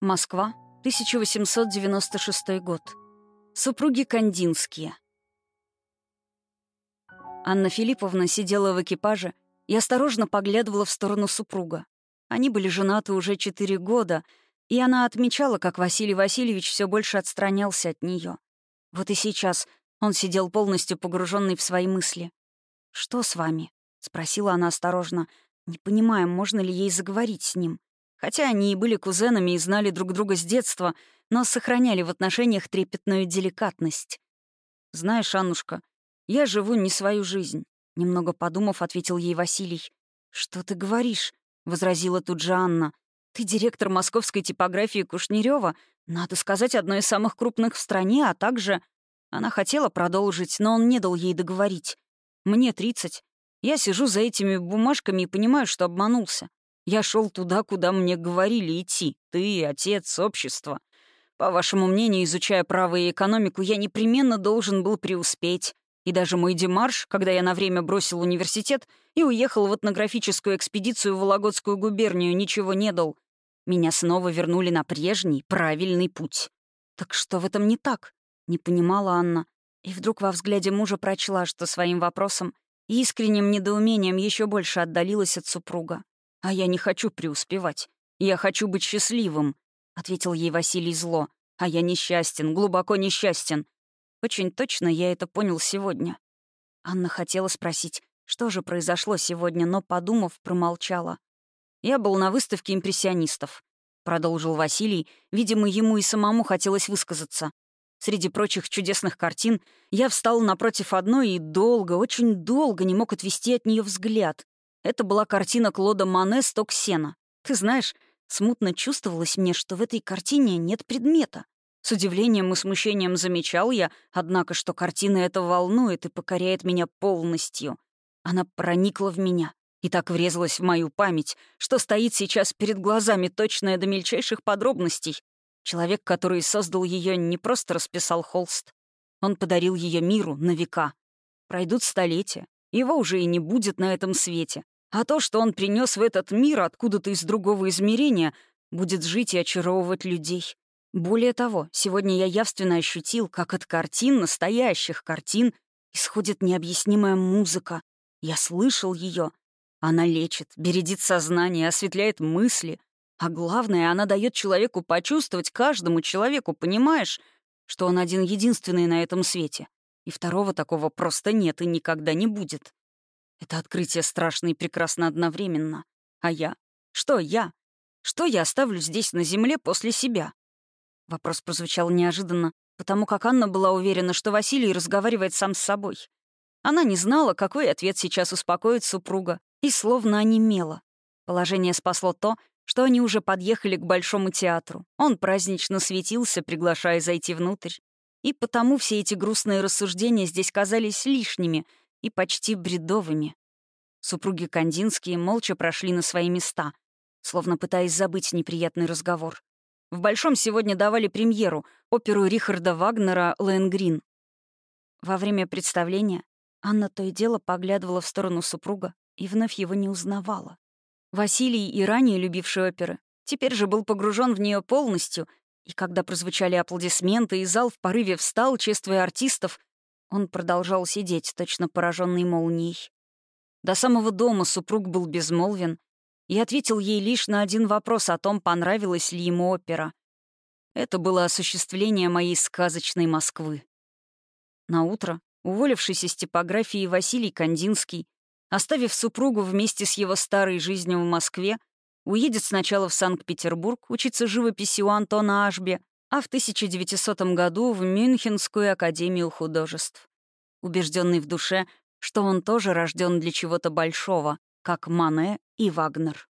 Москва, 1896 год. Супруги Кандинские. Анна Филипповна сидела в экипаже и осторожно поглядывала в сторону супруга. Они были женаты уже четыре года, и она отмечала, как Василий Васильевич все больше отстранялся от нее. Вот и сейчас он сидел полностью погруженный в свои мысли. «Что с вами?» — спросила она осторожно, не понимая, можно ли ей заговорить с ним. Хотя они и были кузенами и знали друг друга с детства, но сохраняли в отношениях трепетную деликатность. «Знаешь, Аннушка, я живу не свою жизнь», — немного подумав, ответил ей Василий. «Что ты говоришь?» — возразила тут же Анна. «Ты директор московской типографии Кушнерева, надо сказать, одной из самых крупных в стране, а также...» Она хотела продолжить, но он не дал ей договорить. «Мне тридцать. Я сижу за этими бумажками и понимаю, что обманулся. Я шел туда, куда мне говорили идти. Ты, отец, общество. По вашему мнению, изучая право и экономику, я непременно должен был преуспеть. И даже мой демарш, когда я на время бросил университет и уехал в этнографическую экспедицию в Вологодскую губернию, ничего не дал. Меня снова вернули на прежний, правильный путь. Так что в этом не так? Не понимала Анна. И вдруг во взгляде мужа прочла, что своим вопросом и искренним недоумением еще больше отдалилась от супруга. «А я не хочу преуспевать. Я хочу быть счастливым», — ответил ей Василий зло. «А я несчастен, глубоко несчастен. Очень точно я это понял сегодня». Анна хотела спросить, что же произошло сегодня, но, подумав, промолчала. «Я был на выставке импрессионистов», — продолжил Василий. Видимо, ему и самому хотелось высказаться. Среди прочих чудесных картин я встал напротив одной и долго, очень долго не мог отвести от нее взгляд. Это была картина Клода Мане «Сток сена». Ты знаешь, смутно чувствовалось мне, что в этой картине нет предмета. С удивлением и смущением замечал я, однако, что картина эта волнует и покоряет меня полностью. Она проникла в меня и так врезалась в мою память, что стоит сейчас перед глазами точная до мельчайших подробностей. Человек, который создал ее, не просто расписал холст. Он подарил ее миру на века. Пройдут столетия, его уже и не будет на этом свете. А то, что он принес в этот мир откуда-то из другого измерения, будет жить и очаровывать людей. Более того, сегодня я явственно ощутил, как от картин, настоящих картин, исходит необъяснимая музыка. Я слышал ее. Она лечит, бередит сознание, осветляет мысли. А главное, она дает человеку почувствовать, каждому человеку, понимаешь, что он один единственный на этом свете. И второго такого просто нет и никогда не будет. Это открытие страшно и прекрасно одновременно. А я? Что я? Что я оставлю здесь на земле после себя? Вопрос прозвучал неожиданно, потому как Анна была уверена, что Василий разговаривает сам с собой. Она не знала, какой ответ сейчас успокоит супруга, и словно онемела. Положение спасло то, что они уже подъехали к Большому театру. Он празднично светился, приглашая зайти внутрь. И потому все эти грустные рассуждения здесь казались лишними и почти бредовыми. Супруги Кандинские молча прошли на свои места, словно пытаясь забыть неприятный разговор. В Большом сегодня давали премьеру, оперу Рихарда Вагнера «Лэнгрин». Во время представления Анна то и дело поглядывала в сторону супруга и вновь его не узнавала. Василий, и ранее любивший оперы, теперь же был погружен в нее полностью и когда прозвучали аплодисменты, и зал в порыве встал, чествуя артистов, он продолжал сидеть, точно пораженный молнией. До самого дома супруг был безмолвен и ответил ей лишь на один вопрос о том, понравилась ли ему опера. Это было осуществление моей сказочной Москвы. На утро, уволившись из типографии Василий Кандинский, оставив супругу вместе с его старой жизнью в Москве, Уедет сначала в Санкт-Петербург учиться живописи у Антона Ашби, а в 1900 году в Мюнхенскую академию художеств. Убежденный в душе, что он тоже рожден для чего-то большого, как Мане и Вагнер.